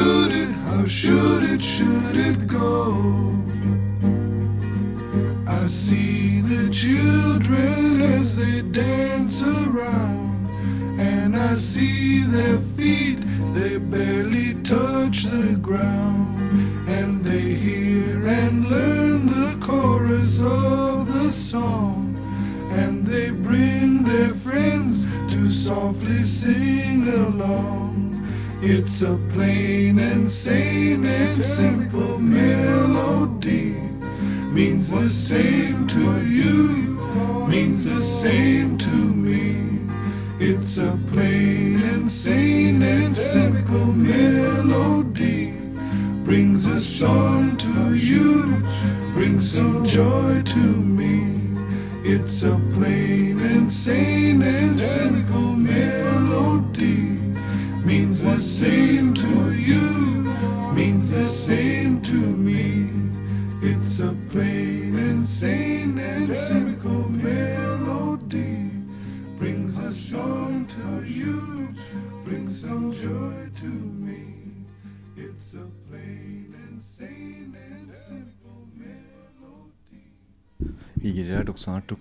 should it, how should it, should it go? I see the children as they dance around, and I see their feet, they barely touch the ground. It's a plain and sane and simple melody. Means the same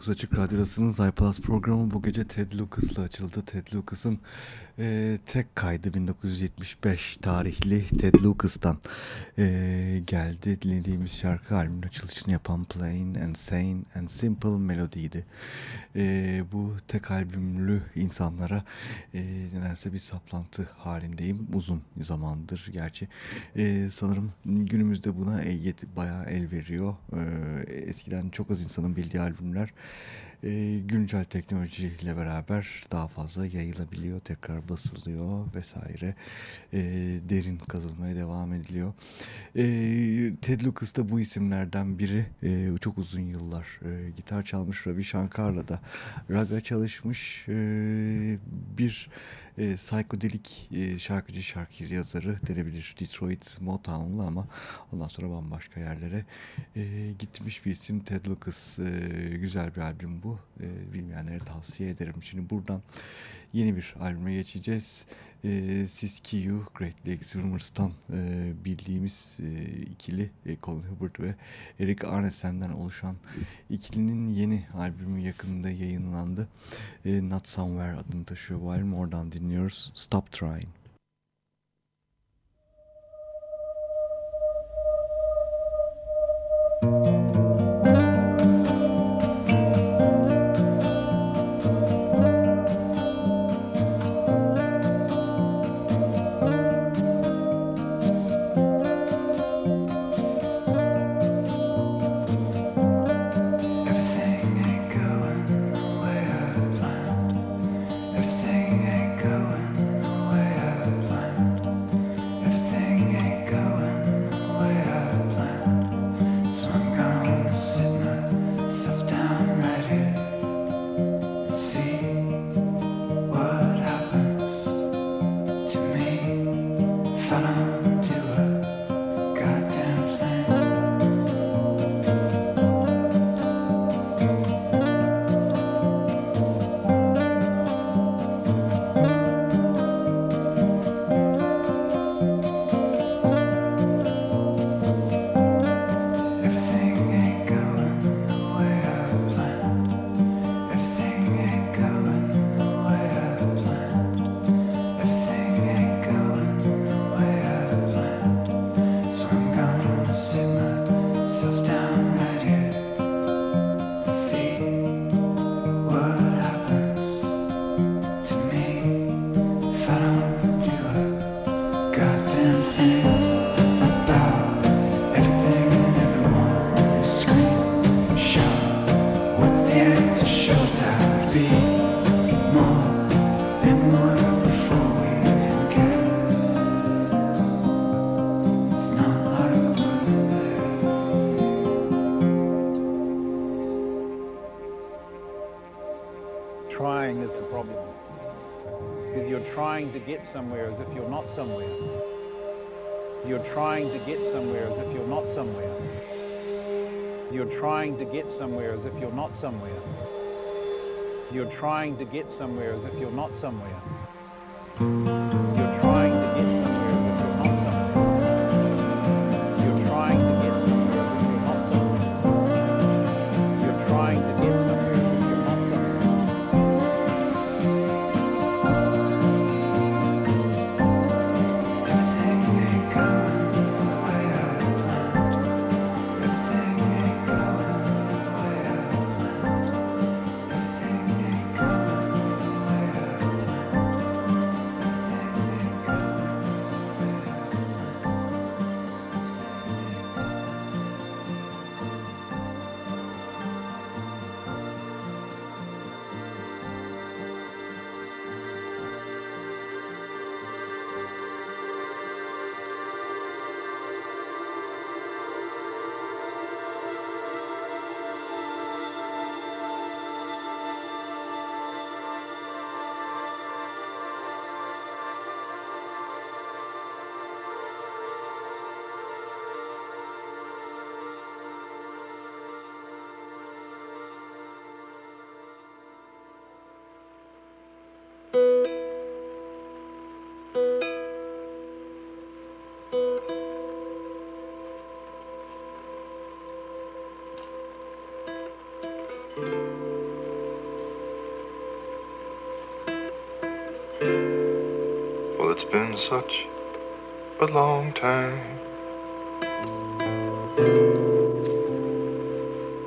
96.9 Açık Radyo'dasınız. iPlus programı bu gece Ted Lucas'la açıldı. Ted Lucas'ın e, tek kaydı 1975 tarihli Ted Lucas'tan e, geldi. Dinlediğimiz şarkı albümün açılışını yapan Plain and Sane and Simple Melody'ydi. E, bu tek albümlü insanlara e, nedense bir saplantı halindeyim. Uzun zamandır gerçi. E, sanırım günümüzde buna e, bayağı el veriyor. E, eskiden çok az insanın bildiği albümler e, güncel teknolojiyle beraber daha fazla yayılabiliyor, tekrar basılıyor vesaire. E, derin kazılmaya devam ediliyor. E, Ted Lucas da bu isimlerden biri. E, çok uzun yıllar e, gitar çalmış. Ravi Shankar'la da raga çalışmış. E, bir e, psikodelik e, şarkıcı şarkı yazarı denebilir. Detroit Motown'lu ama ondan sonra bambaşka yerlere e, gitmiş bir isim Ted Lucas. E, güzel bir albüm bu. E, bilmeyenlere tavsiye ederim. Şimdi buradan yeni bir albüme geçeceğiz. Ee, e, Siskiyou Great Lakes Rumors'tan e, bildiğimiz e, ikili e, Colin Hubbard ve Eric Arnesen'den oluşan ikilinin yeni albümü yakında yayınlandı. E, Not Somewhere adını taşıyor bu albüm. Oradan dinliyoruz. Stop Trying. Müzik somewhere as if you're not somewhere. You're trying to get somewhere as if you're not somewhere. You're trying to get somewhere as if you're not somewhere. You're trying to get somewhere as if you're not somewhere. It's been such a long time.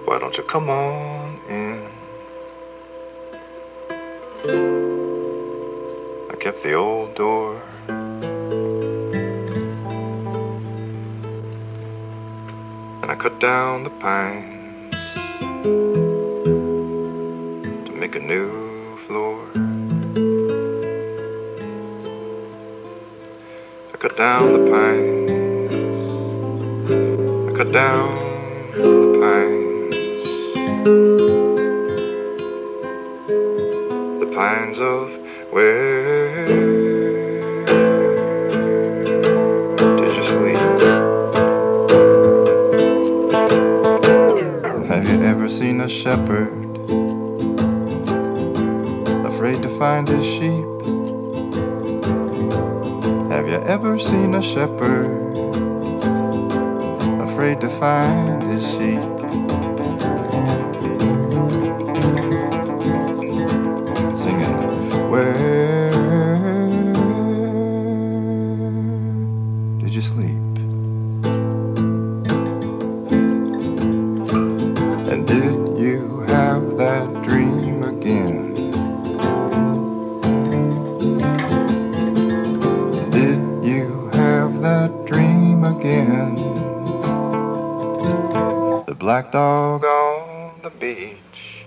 Why don't you come on in? I kept the old door. And I cut down the pines to make a new cut down the pines. I cut down the pines. The pines of where did you sleep? Have you ever seen a shepherd afraid to find his sheep? Ever seen a shepherd afraid to find his sheep? Black dog on the beach.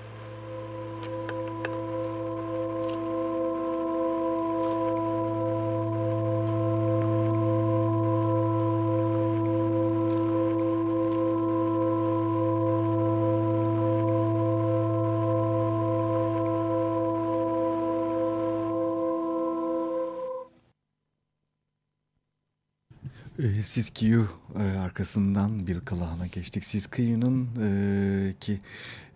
E, Siskiyou e, arkasından Bill Callahan'a geçtik. Siskiyou'nun e, ki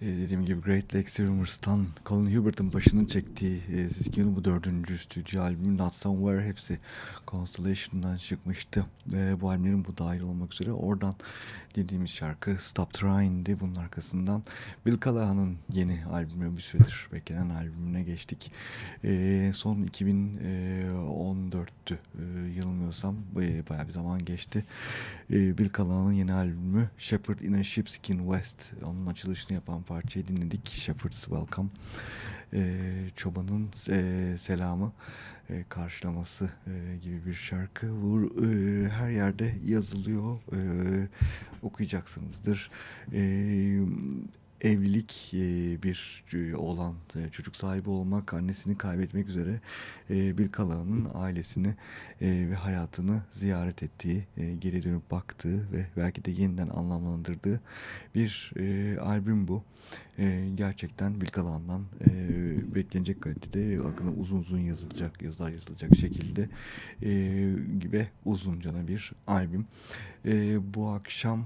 e, dediğim gibi Great Lakes Rumors'tan Colin Hubert'ın başının çektiği e, Siskiyou'nun bu dördüncü stüdyo albümü Not Somewhere hepsi Constellation'dan çıkmıştı. E, bu albümlerin bu dahil olmak üzere oradan dinlediğimiz şarkı Stop Trying'di. Bunun arkasından Bill Callahan'ın yeni albümü bir süredir beklenen albümüne geçtik. E, son 2014'tü e, yanılmıyorsam e, bayağı bir zaman geçti. E, Bill Callahan'ın yeni albümü Shepherd in a Sheepskin West onun açılışını yapan parçayı dinledik. Shepherd's Welcome. E, çobanın e, selamı e, karşılaması e, gibi bir şarkı. Bu e, her yerde yazılıyor. E, okuyacaksınızdır. E, evlilik bir olan çocuk sahibi olmak, annesini kaybetmek üzere Bill Callahan'ın ailesini ve hayatını ziyaret ettiği, geri dönüp baktığı ve belki de yeniden anlamlandırdığı bir albüm bu. Gerçekten Bill Callahan'dan beklenecek kalitede hakkında uzun uzun yazılacak, yazılar yazılacak şekilde ve uzuncana bir albüm. Bu akşam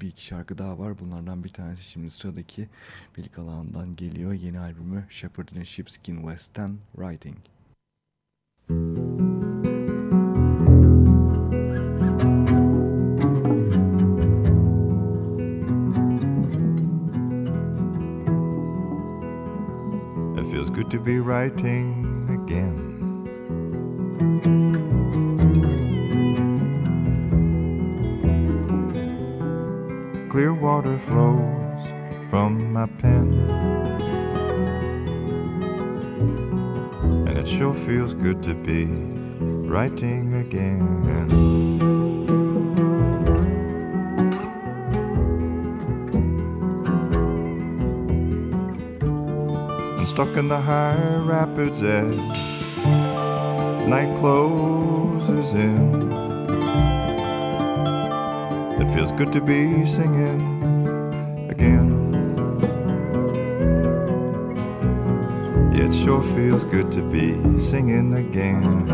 bir iki şarkı daha var. Bunlardan bir tanesi şimdi sıradaki Bill Callahan'dan geliyor. Yeni albümü Shepherd in Sheepskin West'ten Writing. Good to be writing again. Clear water flows from my pen. And it sure feels good to be writing again. Stuck in the high rapids as night closes in. It feels good to be singing again. It sure feels good to be singing again.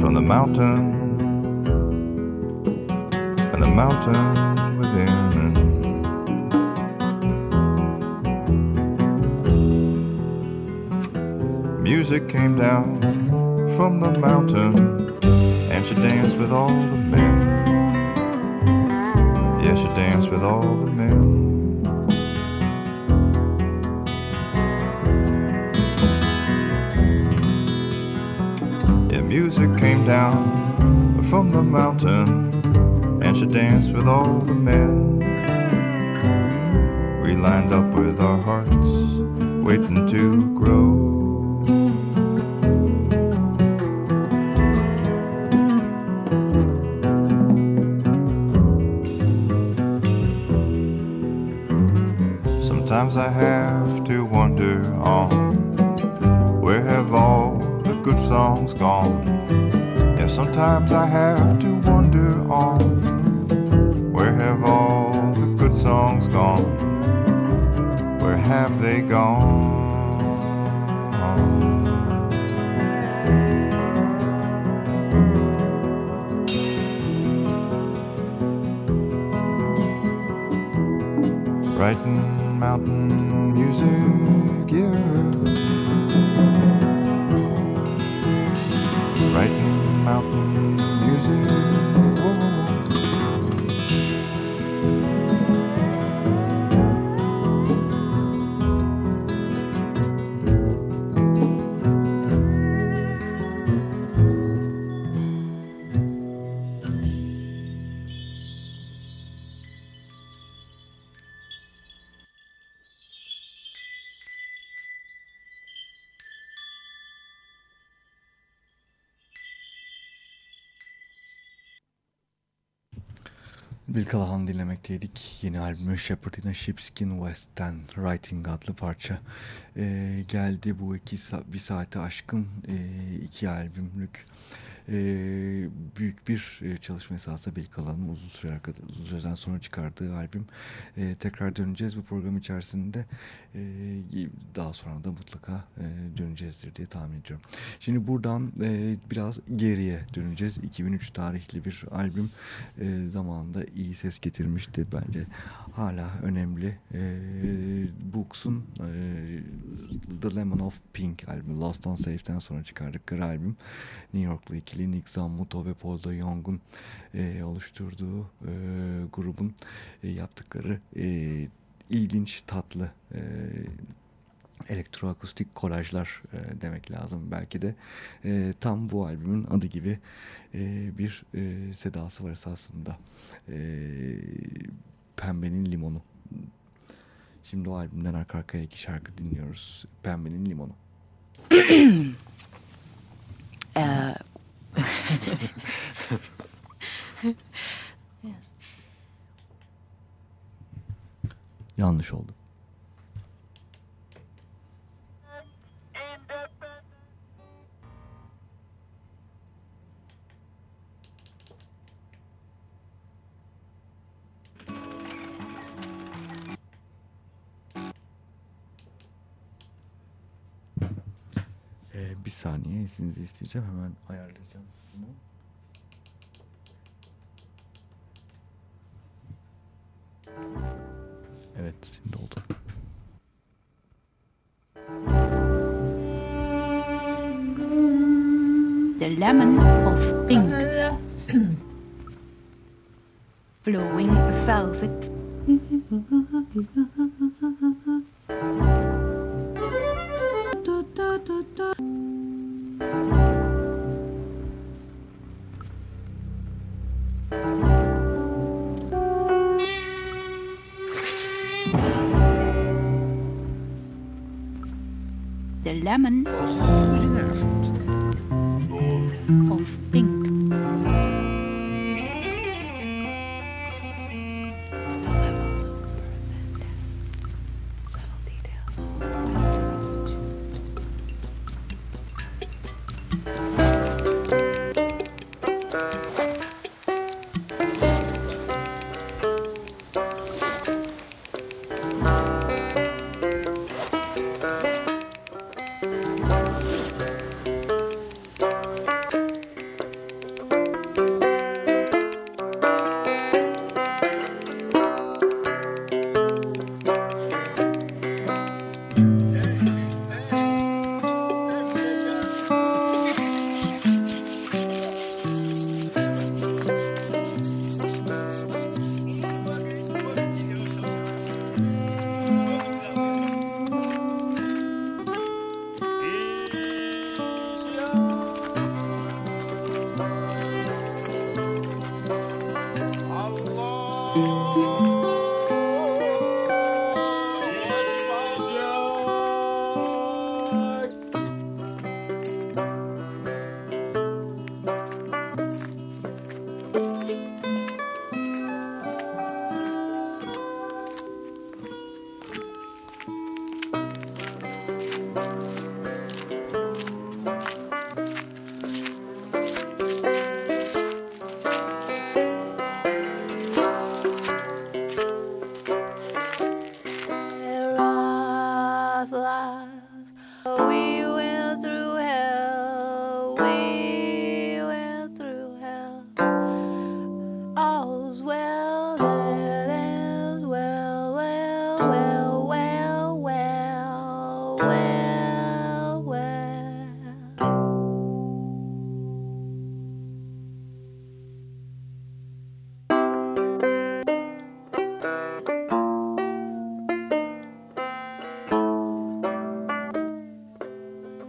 From the mountain and the mountain Music came down from the mountain and she danced with all the men. Yeah, she danced with all the men. Yeah, music came down from the mountain, and she danced with all the men. We lined up with our hearts, waiting to grow. Sometimes I have to wonder on where have all the good songs gone? Yeah, sometimes I have to wonder on where have all the good songs gone? Where have they gone? Mountain Bill Callahan dinlemekteydik. Yeni albümü Shepherd in a Sheepskin West'ten Writing adlı parça ee, geldi. Bu iki bir saate aşkın e, iki albümlük e, büyük bir e, çalışma esası Bill Callahan'ın uzun süre uzun süreden sonra çıkardığı albüm. E, tekrar döneceğiz bu program içerisinde. E, daha sonra da mutlaka e, döneceğizdir diye tahmin ediyorum. Şimdi buradan e, biraz geriye döneceğiz. 2003 tarihli bir albüm e, zamanında iyi ses getirmişti bence. Hala önemli. E, Books'un e, The Lemon of Pink albümü Lost on Safe'den sonra çıkardıkları albüm. New York'lu ikili Nick Zammuto ve Paul de Jong'un e, oluşturduğu e, grubun e, yaptıkları e, ilginç, tatlı e, elektroakustik kolajlar e, demek lazım belki de. E, tam bu albümün adı gibi e, bir e, sedası var esasında. E, Pembenin Limonu. Şimdi o albümden arka arkaya iki şarkı dinliyoruz. Pembenin Limonu. Yanlış oldu. Bir saniye izninizi isteyeceğim. Hemen ayarlayacağım bunu. Evet şimdi oldu. The Lemon of Pink Flowing Velvet 南门。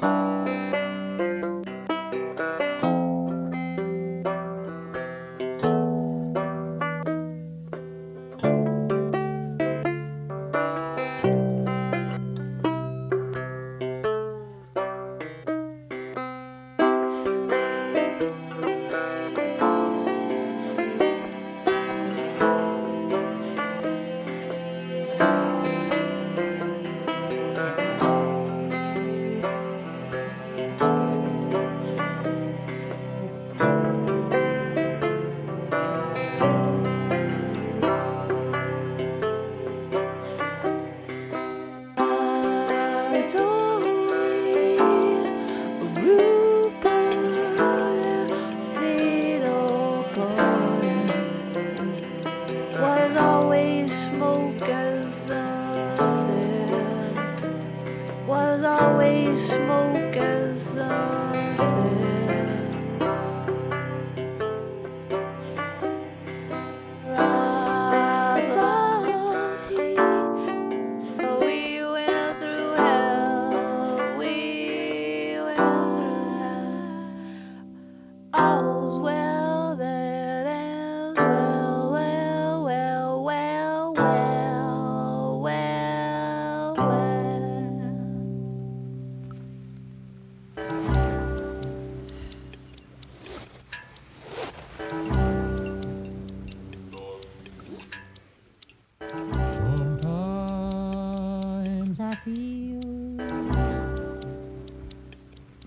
Bye.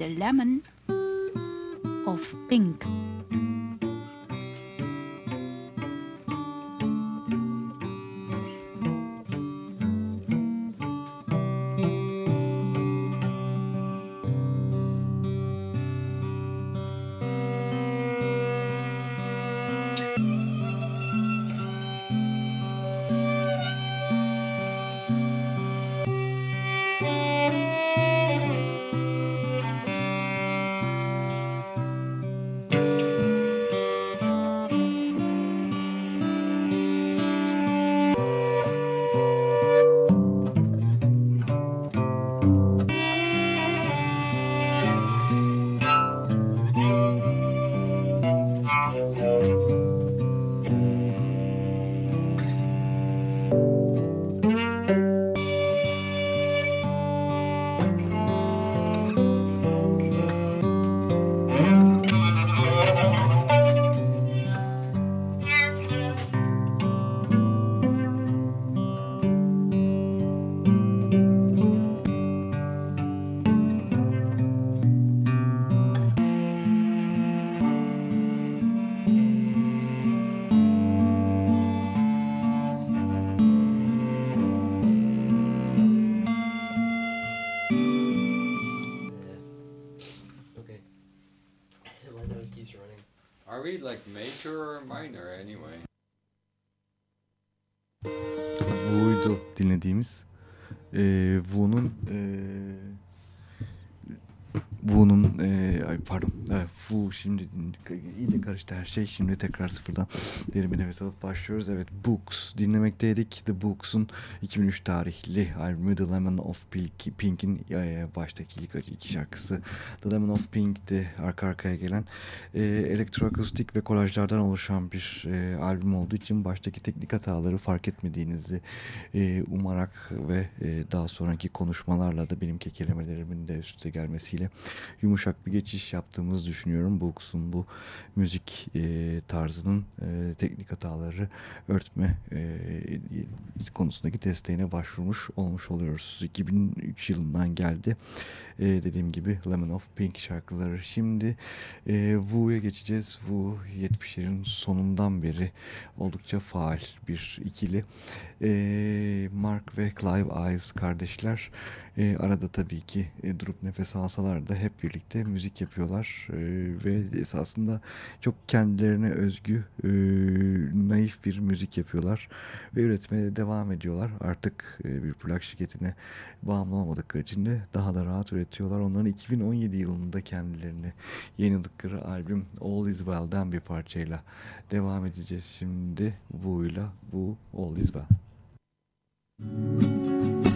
Lemon of pink. Okay. My nose keeps running. Are we like major or minor anyway? Buydu dinlediğimiz. Ee, Wu'nun ee, Wu'nun ee, ay pardon evet, Wu şimdi iyice karıştı her şey. Şimdi tekrar sıfırdan derin bir nefes alıp başlıyoruz. Evet Books dinlemekteydik. The Books'un 2003 tarihli albümü The Lemon of Pink, Pink'in ee, baştaki ilk iki şarkısı. The Lemon of Pink'ti arka arkaya gelen. Ee, elektroakustik ve kolajlardan oluşan bir ee, albüm olduğu için baştaki teknik hataları fark etmediğinizi ee, umarak ve ee, daha sonraki konuşmalarla da benim kekelemelerimin de üste gelmesiyle yumuşak bir geçiş yaptığımızı düşünüyorum. Books'un bu müzik e, tarzının e, teknik hataları örtme e, konusundaki desteğine başvurmuş olmuş oluyoruz. 2003 yılından geldi. E, dediğim gibi Lemon of Pink şarkıları. Şimdi e, Wu'ya geçeceğiz. Wu 70'lerin sonundan beri oldukça faal bir ikili. E, Mark ve Clive Ives kardeşler e, arada tabii ki e, durup nefes alsalar da hep birlikte müzik yapıyorlar e, ve esasında çok kendilerine özgü e, naif bir müzik yapıyorlar ve üretmeye devam ediyorlar. Artık e, bir plak şirketine bağımlı olmadıkları için de daha da rahat üretiyorlar. Onların 2017 yılında kendilerini yayınladıkları albüm All Is Well'den bir parçayla devam edeceğiz şimdi Wu'yla bu All Is Well. Thank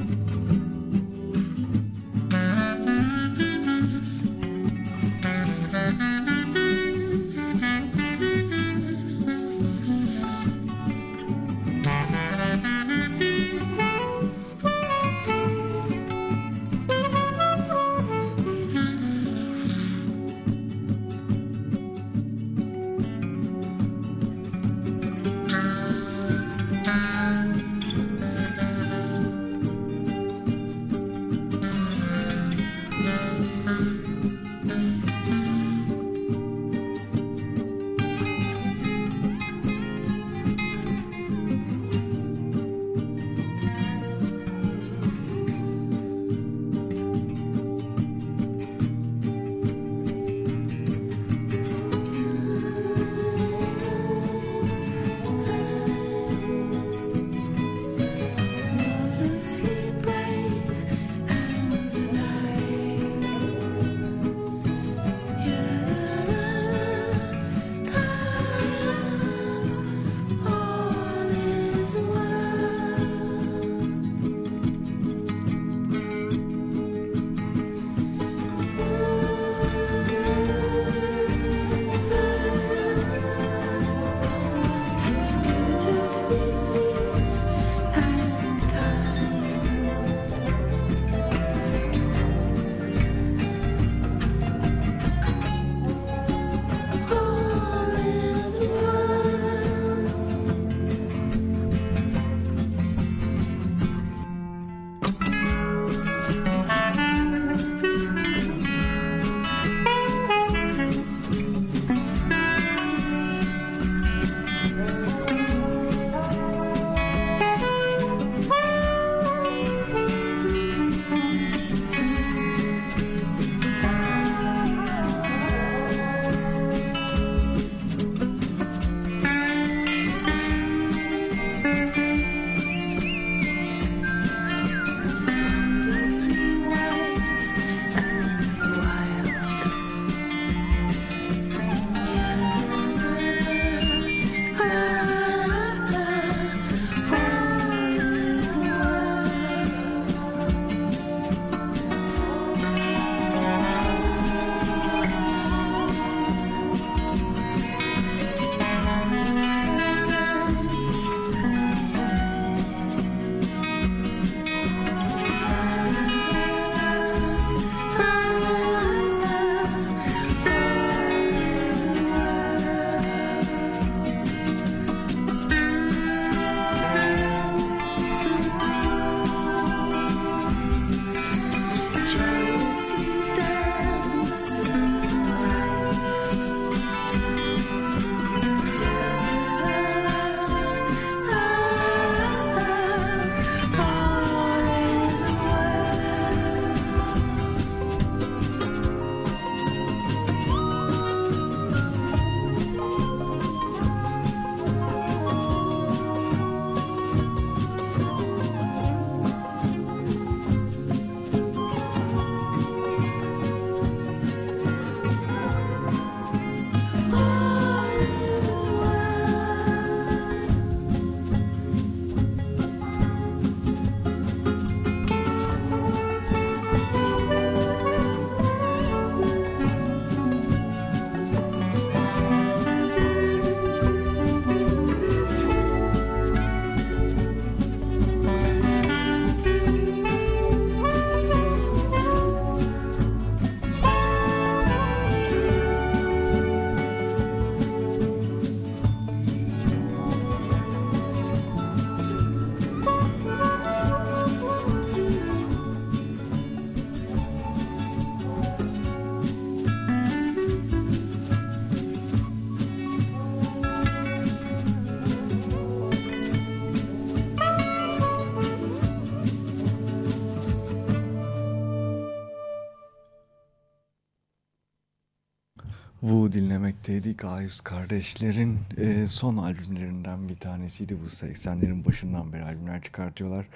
dinlemekteydik. A100 kardeşlerin e, son albümlerinden bir tanesiydi. Bu 80'lerin başından beri albümler çıkartıyorlar.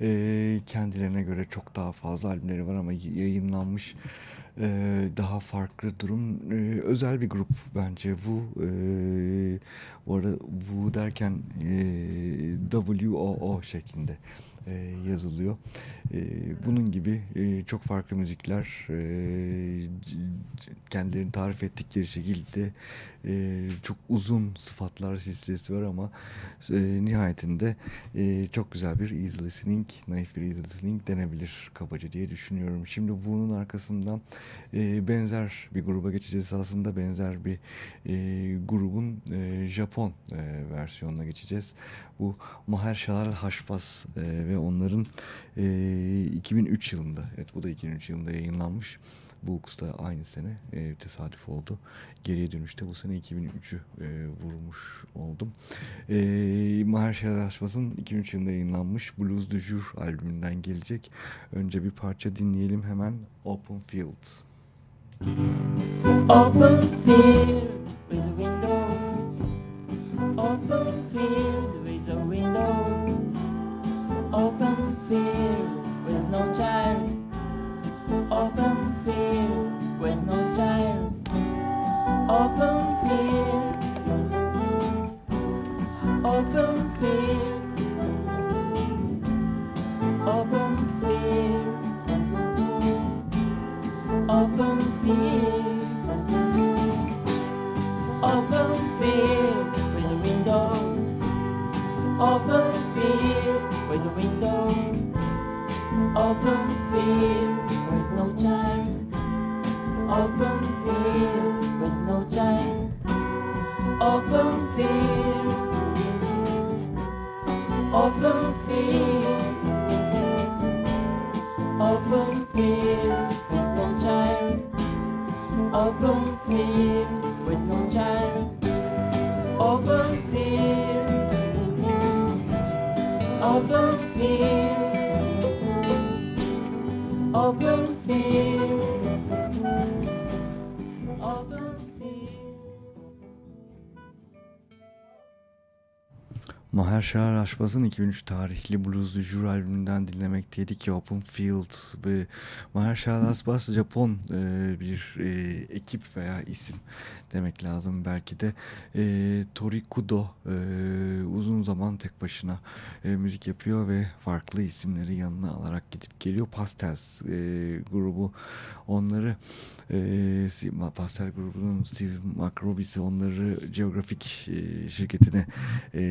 E, kendilerine göre çok daha fazla albümleri var ama yayınlanmış e, daha farklı durum. E, özel bir grup bence Wu. E, bu arada Wu derken e, W-O-O şeklinde yazılıyor. E, bunun gibi e, çok farklı müzikler e, kendilerini tarif ettikleri şekilde e, çok uzun sıfatlar silsilesi var ama e, nihayetinde e, çok güzel bir easy listening, naif bir easy listening denebilir kabaca diye düşünüyorum. Şimdi bunun arkasından e, benzer bir gruba geçeceğiz. Aslında benzer bir e, grubun e, Japon e, versiyonuna geçeceğiz. Bu Mahershala Haşpas e, ve onların e, 2003 yılında, evet bu da 2003 yılında yayınlanmış. Bu da aynı sene e, tesadüf oldu. Geriye dönüşte bu sene 2003'ü e, vurmuş oldum. E, Mahershala Haşpas'ın 2003 yılında yayınlanmış Blues du Jour albümünden gelecek. Önce bir parça dinleyelim hemen Open Field. Open field with a window. Open field with a window. Open field with no child. Open field with no child. Open field. Open field. Open field. Open field. Inshallah. Aşbaz'ın 2003 tarihli Blues du Jour albümünden dinlemekteydik ki Open Fields ve Mahershala Aşbaz Japon e, bir e, ekip veya isim demek lazım belki de. E, Tori Kudo e, uzun zaman tek başına e, müzik yapıyor ve farklı isimleri yanına alarak gidip geliyor. Pastels e, grubu onları e, Pastel grubunun Steve McRobis'i onları Geographic e, şirketine e,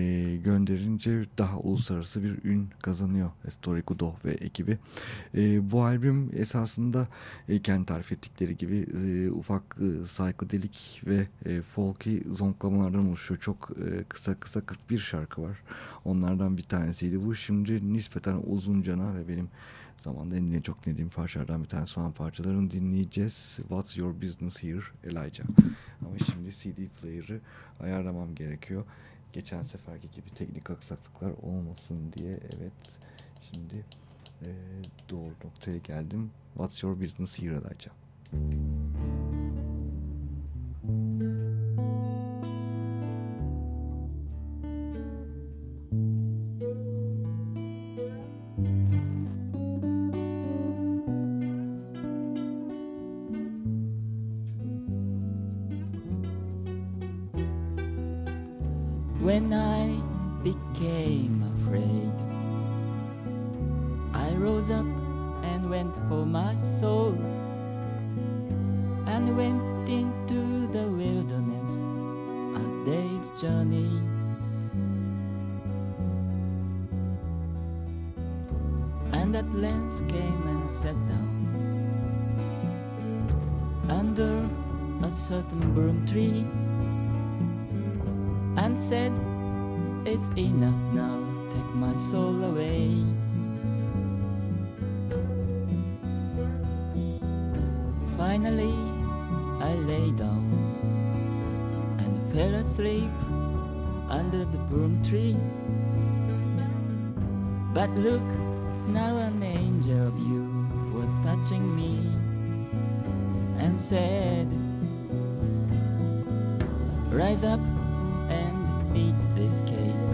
gönderince daha uluslararası bir ün kazanıyor Story Kudo ve ekibi. E, bu albüm esasında e, kendi tarif ettikleri gibi e, ufak e, psychedelic ve e, folky zonklamalardan oluşuyor. Çok e, kısa kısa 41 şarkı var. Onlardan bir tanesiydi bu. Şimdi nispeten uzuncana ve benim zamanda en çok dinlediğim parçalardan bir tanesi olan parçalarını dinleyeceğiz. What's Your Business Here Elijah. Ama şimdi CD player'ı ayarlamam gerekiyor. Geçen seferki gibi teknik aksaklıklar olmasın diye evet şimdi e, doğru noktaya geldim. What's Your Business Here Elijah. Said, Rise up and eat this cake,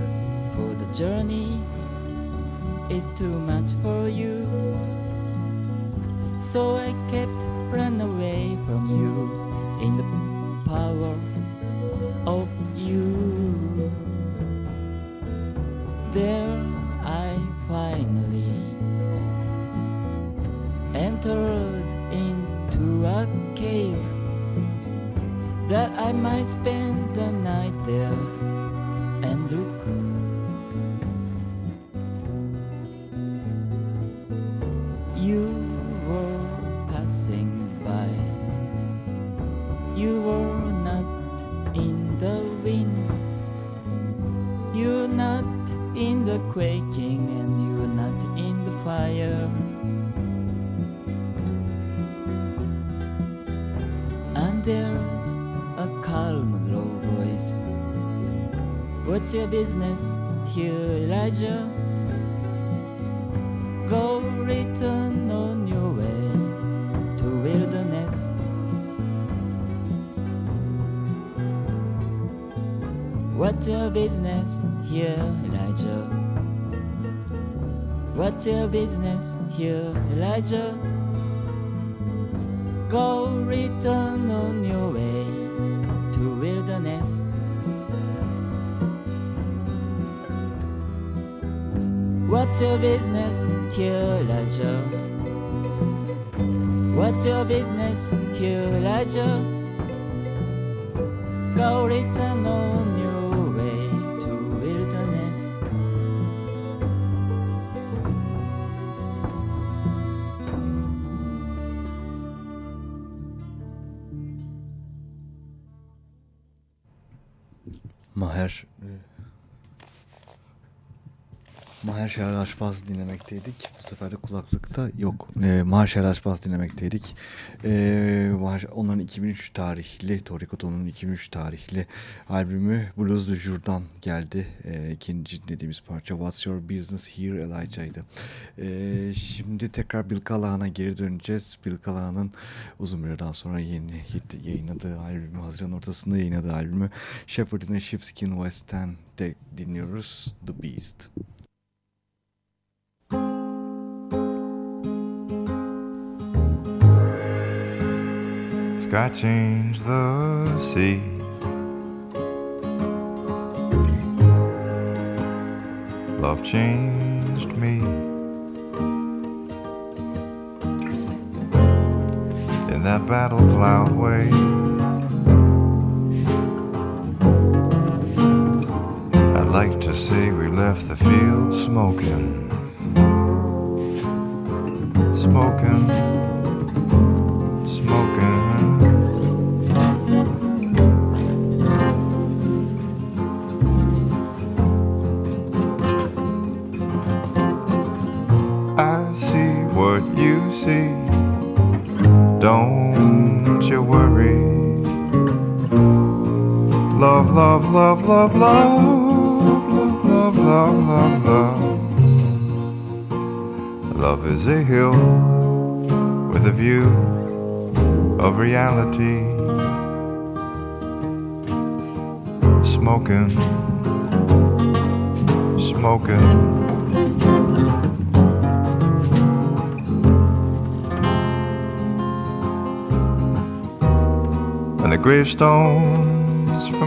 for the journey is too much for you. So I kept running away from you in the power of you. Business here, Elijah? What's your business here, Elijah? Go return on your way to wilderness. What's your business here, Elijah? What's your business here, Elijah? Go return on your Şeral Aşbaz dinlemekteydik. Bu sefer de kulaklıkta yok. E, Maher Şeral Aşbaz dinlemekteydik. E, onların 2003 tarihli, Torikoto'nun 2003 tarihli albümü Blues du Jour'dan geldi. E, ikinci dediğimiz parça What's Your Business Here Elijah'ydı. E, şimdi tekrar Bill Callahan'a geri döneceğiz. Bill Callahan'ın uzun bir aradan sonra yeni yayınladığı albümü, Haziran ortasında yayınladığı albümü Shepherd in a Sheepskin West'ten de dinliyoruz The Beast. Sky changed the sea. Love changed me. In that battle cloud way. I'd like to say we left the field. Smoking. Smoking. Love, love, love, love, love, love, love, love, love, love. Is a hill with a view of reality. Smoking, smoking. And the gravestones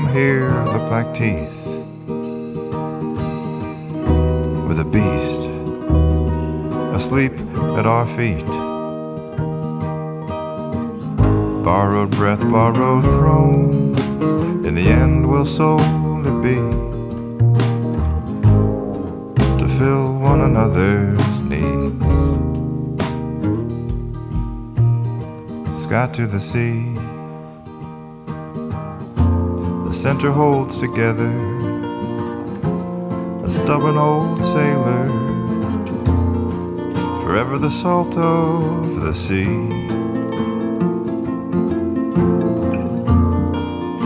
here look like teeth with a beast asleep at our feet. Borrowed breath, borrowed thrones, in the end will solely be to fill one another's needs. Sky to the sea, center holds together. A stubborn old sailor. Forever the salt of the sea.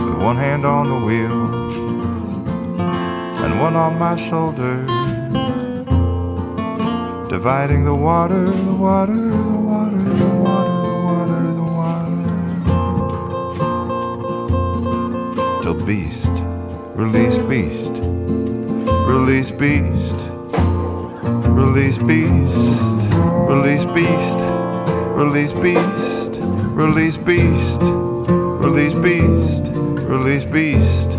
With one hand on the wheel and one on my shoulder, dividing the water, the water, till beast. Release beast. Release beast. Release beast. Release beast. Release beast. Release beast. Release beast. Release beast.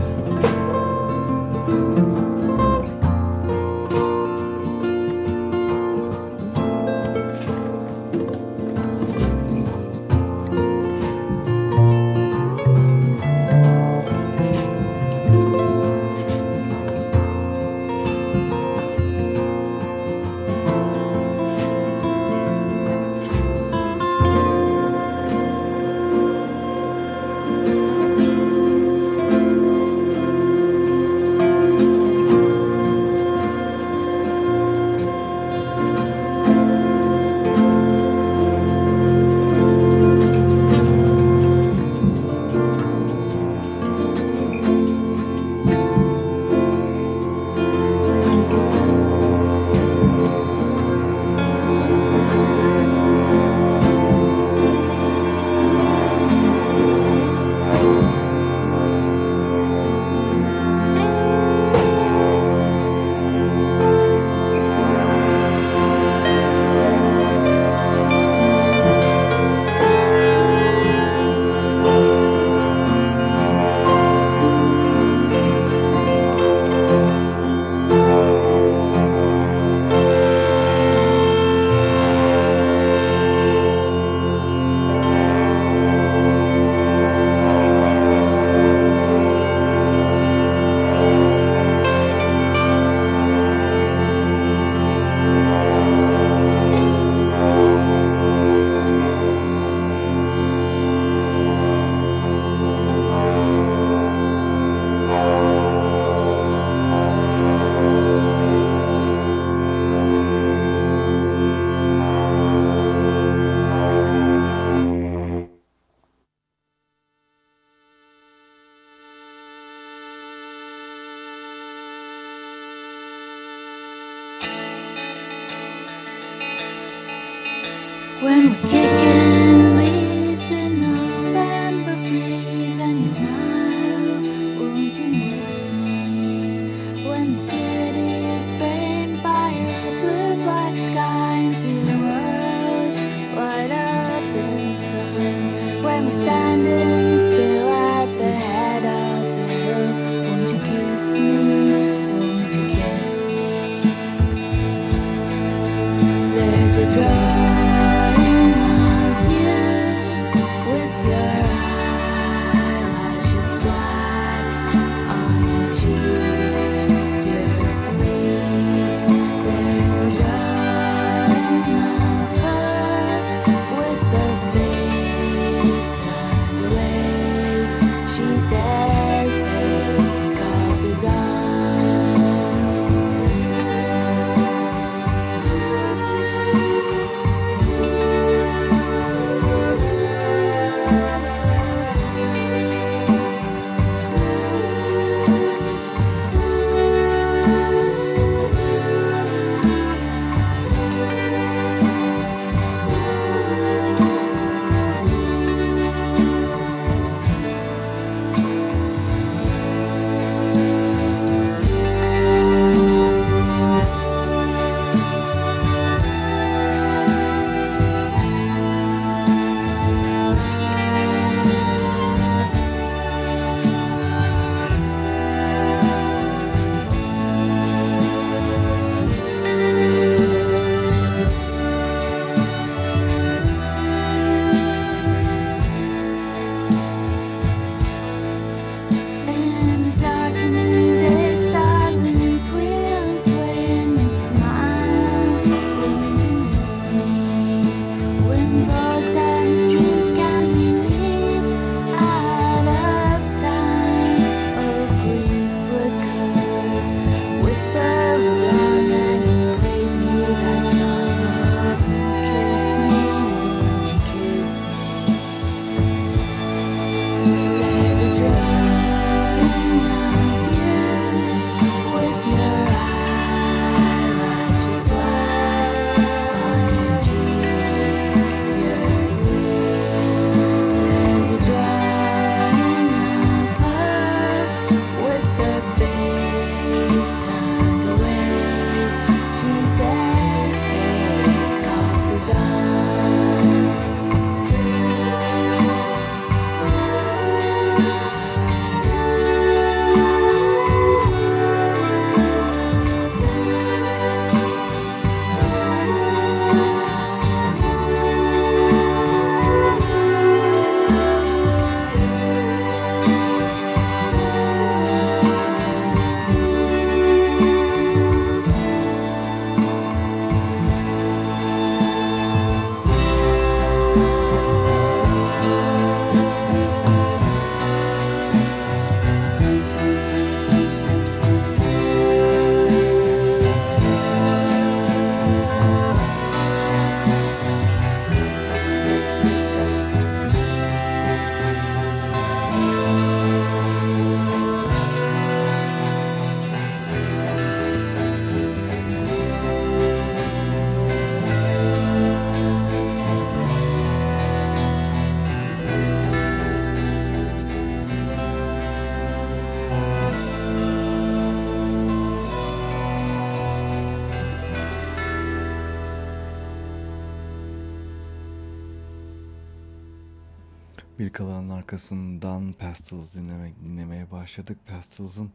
Bill Callahan'ın arkasından Pastels dinlemek, dinlemeye başladık. Pastils'ın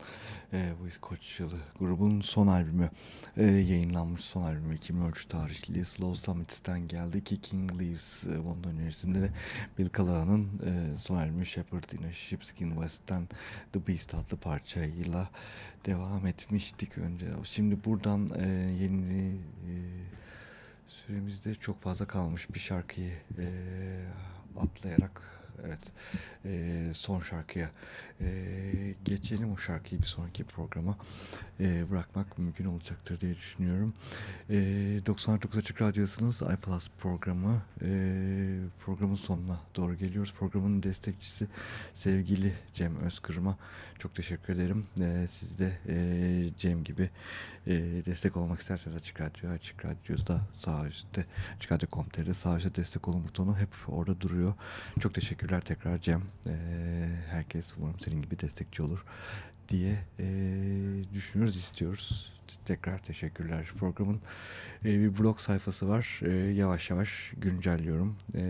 e, bu İskoçyalı grubun son albümü e, yayınlanmış son albümü 2013 tarihli Slow Summits'ten geldi. Kicking Leaves e, bunun önerisinde de Bill e, son albümü Shepherd in a Sheepskin West'ten The Beast adlı parçayla devam etmiştik önce. Şimdi buradan e, yeni e, süremizde çok fazla kalmış bir şarkıyı e, atlayarak Evet. E, son şarkıya e, geçelim. O şarkıyı bir sonraki programa e, bırakmak mümkün olacaktır diye düşünüyorum. E, 99 Açık Radyosu'nuz iPlus programı e, programın sonuna doğru geliyoruz. Programın destekçisi sevgili Cem Özkırım'a çok teşekkür ederim. E, siz de e, Cem gibi e, destek olmak isterseniz Açık Radyo, Açık Radyo'da sağ üstte, Açık Radyo.com.tr'de sağ üstte destek olun butonu hep orada duruyor. Çok teşekkürler tekrar Cem. E, herkes umarım senin gibi destekçi olur diye e, düşünüyoruz, istiyoruz. Tekrar teşekkürler. Programın e, bir blog sayfası var. E, yavaş yavaş güncelliyorum. E,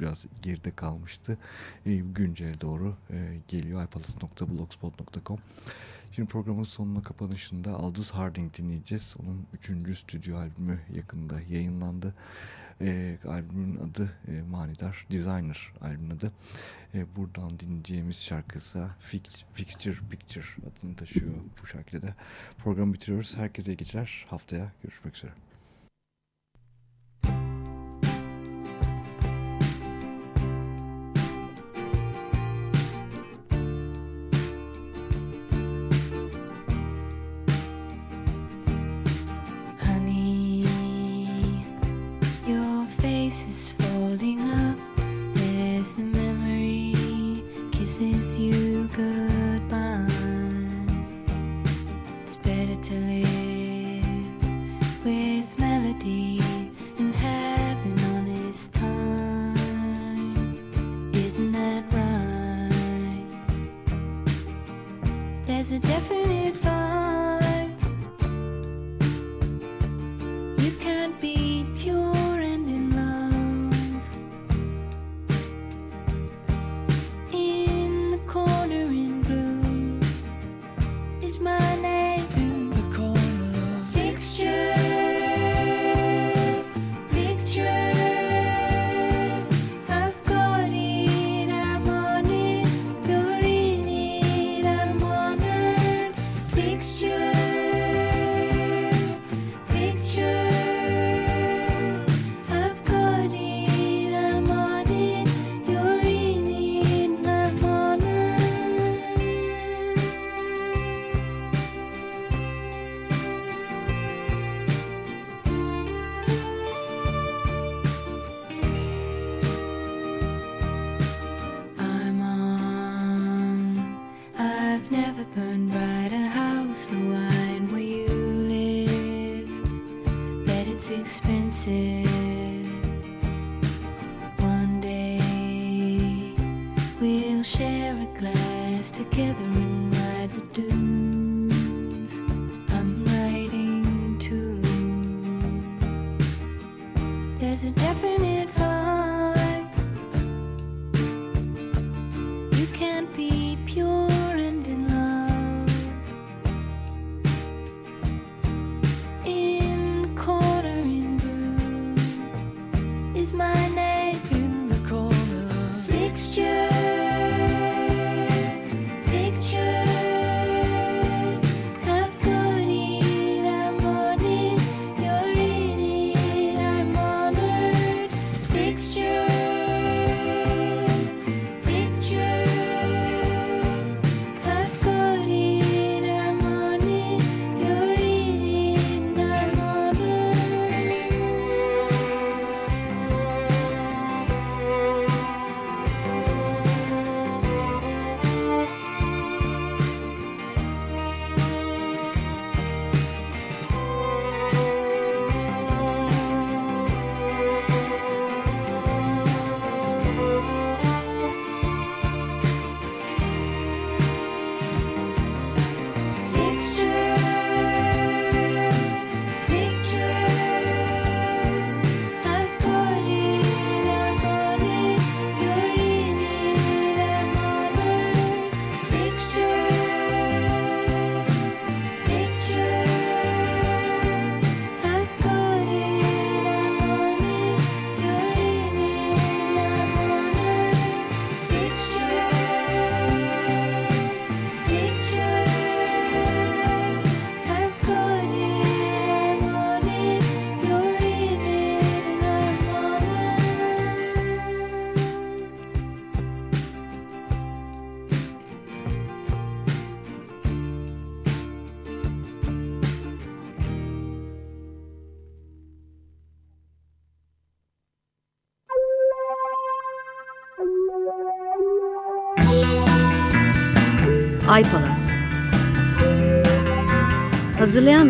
biraz geride kalmıştı. E, güncel doğru e, geliyor. ipalas.blogspot.com Şimdi programın sonuna kapanışında Aldous Harding dinleyeceğiz. Onun üçüncü stüdyo albümü yakında yayınlandı. E, albümün adı e, Manidar Designer albümün adı. E, buradan dinleyeceğimiz şarkısı Fixture Picture adını taşıyor bu şarkıda da. Programı bitiriyoruz. Herkese iyi geceler. Haftaya görüşmek üzere.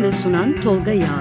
Ve sunan Tolga Yağlı.